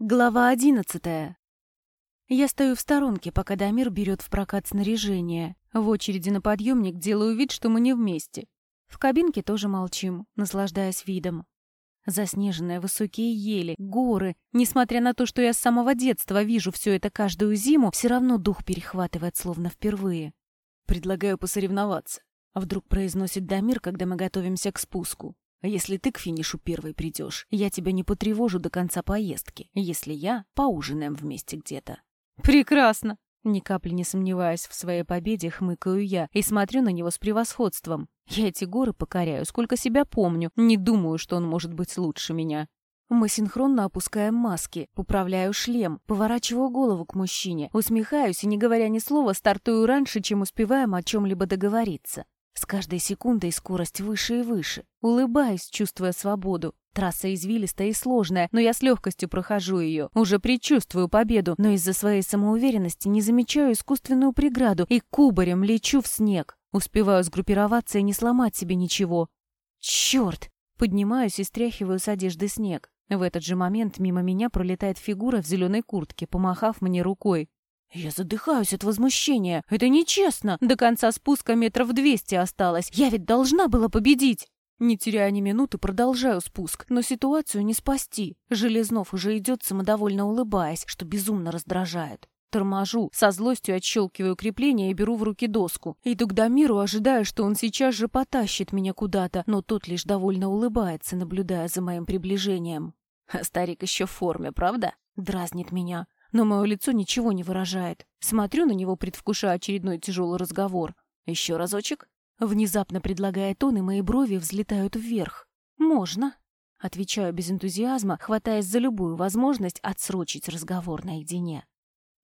Глава одиннадцатая. Я стою в сторонке, пока Дамир берет в прокат снаряжение. В очереди на подъемник делаю вид, что мы не вместе. В кабинке тоже молчим, наслаждаясь видом. Заснеженные высокие ели, горы. Несмотря на то, что я с самого детства вижу все это каждую зиму, все равно дух перехватывает словно впервые. Предлагаю посоревноваться. Вдруг произносит Дамир, когда мы готовимся к спуску. Если ты к финишу первой придешь, я тебя не потревожу до конца поездки. Если я, поужинаем вместе где-то. Прекрасно! Ни капли не сомневаясь в своей победе, хмыкаю я и смотрю на него с превосходством. Я эти горы покоряю, сколько себя помню. Не думаю, что он может быть лучше меня. Мы синхронно опускаем маски, поправляю шлем, поворачиваю голову к мужчине, усмехаюсь и, не говоря ни слова, стартую раньше, чем успеваем о чем-либо договориться. С каждой секундой скорость выше и выше. Улыбаюсь, чувствуя свободу. Трасса извилистая и сложная, но я с легкостью прохожу ее. Уже предчувствую победу, но из-за своей самоуверенности не замечаю искусственную преграду и кубарем лечу в снег. Успеваю сгруппироваться и не сломать себе ничего. Черт! Поднимаюсь и стряхиваю с одежды снег. В этот же момент мимо меня пролетает фигура в зеленой куртке, помахав мне рукой. Я задыхаюсь от возмущения. Это нечестно. До конца спуска метров двести осталось. Я ведь должна была победить. Не теряя ни минуты, продолжаю спуск, но ситуацию не спасти. Железнов уже идет, самодовольно улыбаясь, что безумно раздражает. Торможу, со злостью отщелкиваю крепление и беру в руки доску. Иду к Дамиру, ожидая, что он сейчас же потащит меня куда-то, но тот лишь довольно улыбается, наблюдая за моим приближением. «Старик еще в форме, правда?» Дразнит меня но мое лицо ничего не выражает. Смотрю на него, предвкушая очередной тяжелый разговор. Еще разочек? Внезапно предлагает он, и мои брови взлетают вверх. «Можно», — отвечаю без энтузиазма, хватаясь за любую возможность отсрочить разговор наедине.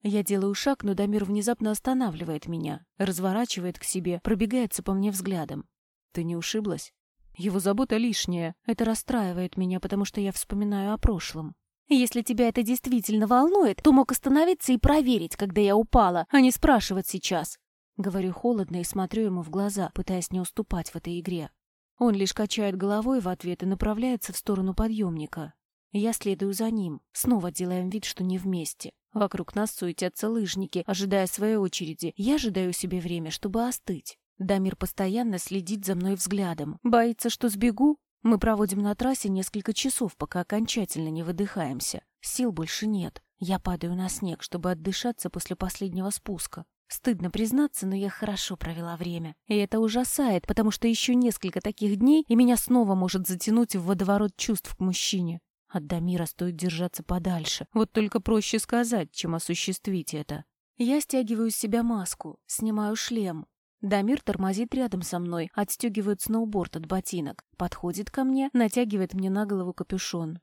Я делаю шаг, но Дамир внезапно останавливает меня, разворачивает к себе, пробегается по мне взглядом. «Ты не ушиблась?» Его забота лишняя. Это расстраивает меня, потому что я вспоминаю о прошлом. Если тебя это действительно волнует, то мог остановиться и проверить, когда я упала, а не спрашивать сейчас. Говорю холодно и смотрю ему в глаза, пытаясь не уступать в этой игре. Он лишь качает головой в ответ и направляется в сторону подъемника. Я следую за ним. Снова делаем вид, что не вместе. Вокруг нас суетятся лыжники, ожидая своей очереди. Я ожидаю себе время, чтобы остыть. Дамир постоянно следит за мной взглядом. Боится, что сбегу? Мы проводим на трассе несколько часов, пока окончательно не выдыхаемся. Сил больше нет. Я падаю на снег, чтобы отдышаться после последнего спуска. Стыдно признаться, но я хорошо провела время. И это ужасает, потому что еще несколько таких дней, и меня снова может затянуть в водоворот чувств к мужчине. От Дамира стоит держаться подальше. Вот только проще сказать, чем осуществить это. Я стягиваю с себя маску, снимаю шлем, Дамир тормозит рядом со мной, отстегивает сноуборд от ботинок, подходит ко мне, натягивает мне на голову капюшон.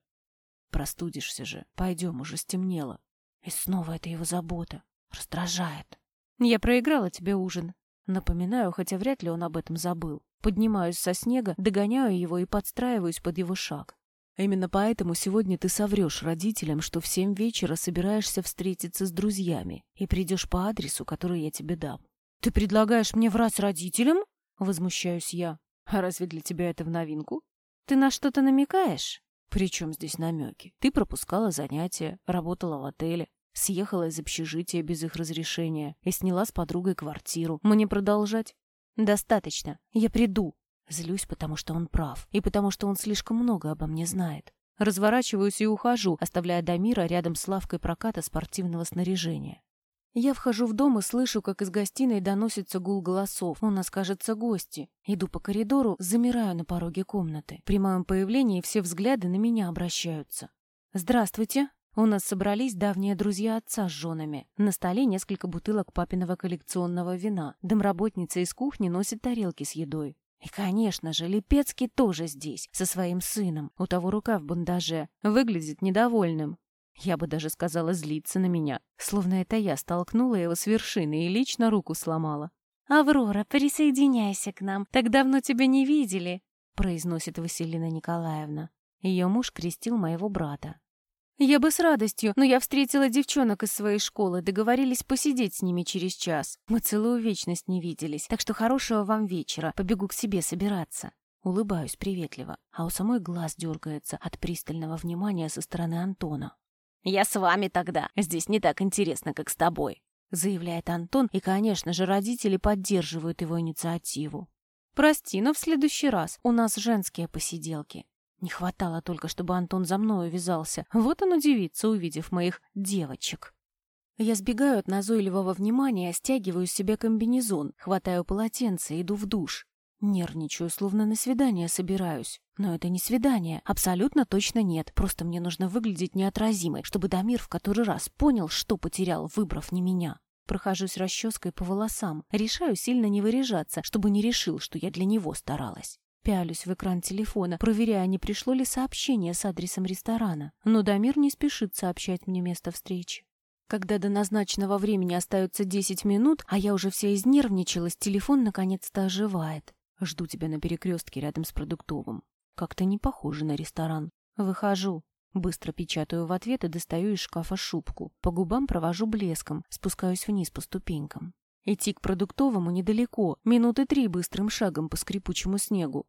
Простудишься же. Пойдем, уже стемнело. И снова это его забота. Раздражает. Я проиграла тебе ужин. Напоминаю, хотя вряд ли он об этом забыл. Поднимаюсь со снега, догоняю его и подстраиваюсь под его шаг. Именно поэтому сегодня ты соврешь родителям, что в семь вечера собираешься встретиться с друзьями и придешь по адресу, который я тебе дам. «Ты предлагаешь мне врать родителям?» — возмущаюсь я. «А разве для тебя это в новинку? Ты на что-то намекаешь?» «При чем здесь намеки? Ты пропускала занятия, работала в отеле, съехала из общежития без их разрешения и сняла с подругой квартиру. Мне продолжать?» «Достаточно. Я приду». Злюсь, потому что он прав, и потому что он слишком много обо мне знает. Разворачиваюсь и ухожу, оставляя Дамира рядом с лавкой проката спортивного снаряжения. Я вхожу в дом и слышу, как из гостиной доносится гул голосов. У нас, кажется, гости. Иду по коридору, замираю на пороге комнаты. При моем появлении все взгляды на меня обращаются. «Здравствуйте!» У нас собрались давние друзья отца с женами. На столе несколько бутылок папиного коллекционного вина. Домработница из кухни носит тарелки с едой. И, конечно же, Липецкий тоже здесь, со своим сыном. У того рука в бандаже. Выглядит недовольным. Я бы даже сказала злиться на меня, словно это я столкнула его с вершины и лично руку сломала. «Аврора, присоединяйся к нам, так давно тебя не видели», произносит Василина Николаевна. Ее муж крестил моего брата. «Я бы с радостью, но я встретила девчонок из своей школы, договорились посидеть с ними через час. Мы целую вечность не виделись, так что хорошего вам вечера, побегу к себе собираться». Улыбаюсь приветливо, а у самой глаз дергается от пристального внимания со стороны Антона. «Я с вами тогда. Здесь не так интересно, как с тобой», — заявляет Антон, и, конечно же, родители поддерживают его инициативу. «Прости, но в следующий раз у нас женские посиделки». Не хватало только, чтобы Антон за мной увязался. Вот он удивится, увидев моих девочек. Я сбегаю от назойливого внимания, стягиваю себе комбинезон, хватаю полотенце, иду в душ. Нервничаю, словно на свидание собираюсь. Но это не свидание, абсолютно точно нет. Просто мне нужно выглядеть неотразимой, чтобы Дамир в который раз понял, что потерял, выбрав не меня. Прохожусь расческой по волосам, решаю сильно не выряжаться, чтобы не решил, что я для него старалась. Пялюсь в экран телефона, проверяя, не пришло ли сообщение с адресом ресторана. Но Дамир не спешит сообщать мне место встречи. Когда до назначенного времени остается 10 минут, а я уже вся изнервничалась, телефон наконец-то оживает. Жду тебя на перекрестке рядом с продуктовым. Как-то не похоже на ресторан. Выхожу. Быстро печатаю в ответ и достаю из шкафа шубку. По губам провожу блеском, спускаюсь вниз по ступенькам. Идти к продуктовому недалеко, минуты три быстрым шагом по скрипучему снегу.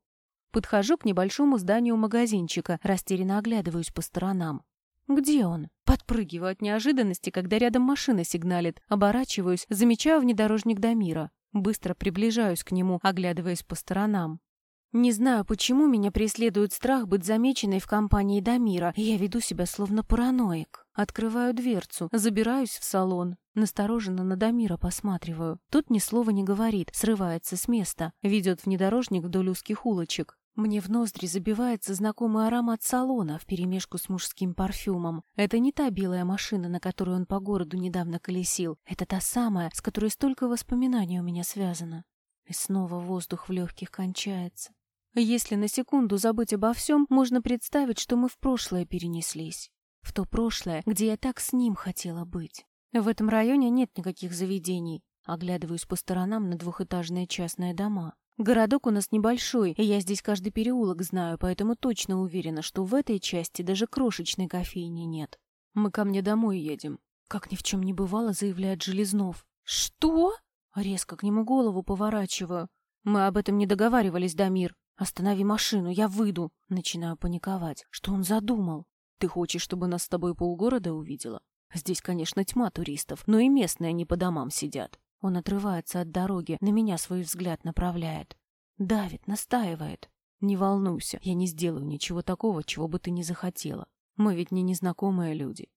Подхожу к небольшому зданию магазинчика, растерянно оглядываюсь по сторонам. Где он? Подпрыгиваю от неожиданности, когда рядом машина сигналит. Оборачиваюсь, замечаю внедорожник Дамира. Быстро приближаюсь к нему, оглядываясь по сторонам. Не знаю, почему меня преследует страх быть замеченной в компании Дамира, и я веду себя словно параноик. Открываю дверцу, забираюсь в салон. Настороженно на Дамира посматриваю. Тут ни слова не говорит, срывается с места, ведет внедорожник вдоль узких улочек. Мне в ноздри забивается знакомый аромат салона вперемешку с мужским парфюмом. Это не та белая машина, на которой он по городу недавно колесил. Это та самая, с которой столько воспоминаний у меня связано. И снова воздух в легких кончается. Если на секунду забыть обо всем, можно представить, что мы в прошлое перенеслись. В то прошлое, где я так с ним хотела быть. В этом районе нет никаких заведений. Оглядываюсь по сторонам на двухэтажные частные дома. Городок у нас небольшой, и я здесь каждый переулок знаю, поэтому точно уверена, что в этой части даже крошечной кофейни нет. Мы ко мне домой едем. Как ни в чем не бывало, заявляет Железнов. Что? Резко к нему голову поворачиваю. Мы об этом не договаривались, Дамир. Останови машину, я выйду. Начинаю паниковать. Что он задумал? Ты хочешь, чтобы нас с тобой полгорода увидела? Здесь, конечно, тьма туристов, но и местные не по домам сидят. Он отрывается от дороги, на меня свой взгляд направляет. Давит, настаивает. Не волнуйся, я не сделаю ничего такого, чего бы ты не захотела. Мы ведь не незнакомые люди.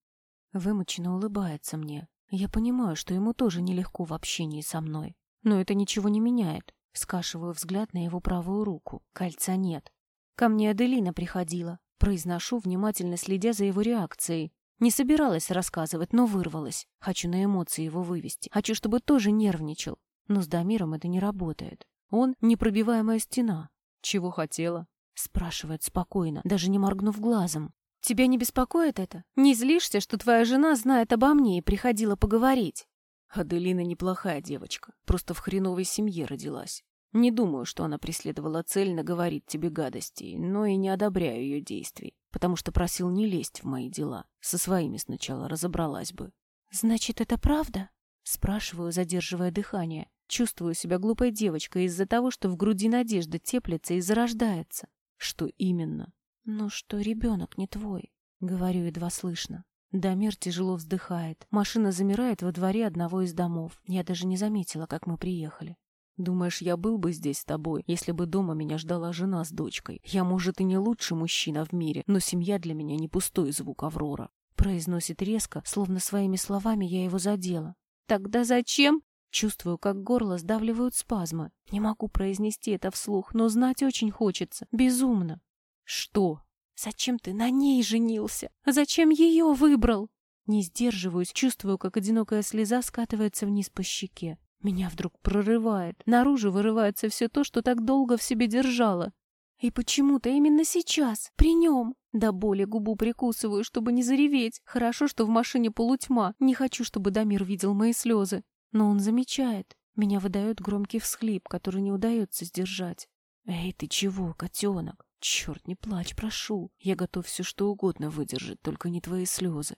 Вымученно улыбается мне. Я понимаю, что ему тоже нелегко в общении со мной. Но это ничего не меняет. Скашиваю взгляд на его правую руку. Кольца нет. Ко мне Аделина приходила. Произношу, внимательно следя за его реакцией. Не собиралась рассказывать, но вырвалась. Хочу на эмоции его вывести. Хочу, чтобы тоже нервничал. Но с Дамиром это не работает. Он — непробиваемая стена. «Чего хотела?» — спрашивает спокойно, даже не моргнув глазом. «Тебя не беспокоит это? Не злишься, что твоя жена знает обо мне и приходила поговорить?» Аделина неплохая девочка, просто в хреновой семье родилась. Не думаю, что она преследовала цель наговорить тебе гадостей, но и не одобряю ее действий потому что просил не лезть в мои дела. Со своими сначала разобралась бы. «Значит, это правда?» Спрашиваю, задерживая дыхание. Чувствую себя глупой девочкой из-за того, что в груди надежда теплится и зарождается. Что именно? Ну, что ребенок не твой. Говорю едва слышно. Дамир тяжело вздыхает. Машина замирает во дворе одного из домов. Я даже не заметила, как мы приехали. Думаешь, я был бы здесь с тобой, если бы дома меня ждала жена с дочкой? Я, может, и не лучший мужчина в мире, но семья для меня не пустой звук Аврора. Произносит резко, словно своими словами я его задела. Тогда зачем? Чувствую, как горло сдавливают спазмы. Не могу произнести это вслух, но знать очень хочется. Безумно. Что? Зачем ты на ней женился? Зачем ее выбрал? Не сдерживаюсь, чувствую, как одинокая слеза скатывается вниз по щеке. Меня вдруг прорывает. Наружу вырывается все то, что так долго в себе держала. И почему-то именно сейчас, при нем. До боли губу прикусываю, чтобы не зареветь. Хорошо, что в машине полутьма. Не хочу, чтобы Дамир видел мои слезы. Но он замечает. Меня выдает громкий всхлип, который не удается сдержать. «Эй, ты чего, котенок? Черт, не плачь, прошу. Я готов все что угодно выдержать, только не твои слезы».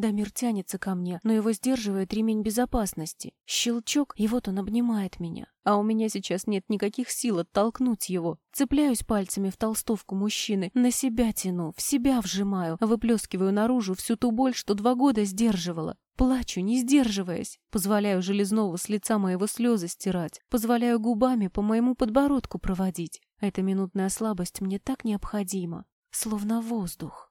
Дамир тянется ко мне, но его сдерживает ремень безопасности. Щелчок, и вот он обнимает меня. А у меня сейчас нет никаких сил оттолкнуть его. Цепляюсь пальцами в толстовку мужчины, на себя тяну, в себя вжимаю, выплескиваю наружу всю ту боль, что два года сдерживала. Плачу, не сдерживаясь. Позволяю Железнову с лица моего слезы стирать. Позволяю губами по моему подбородку проводить. Эта минутная слабость мне так необходима, словно воздух.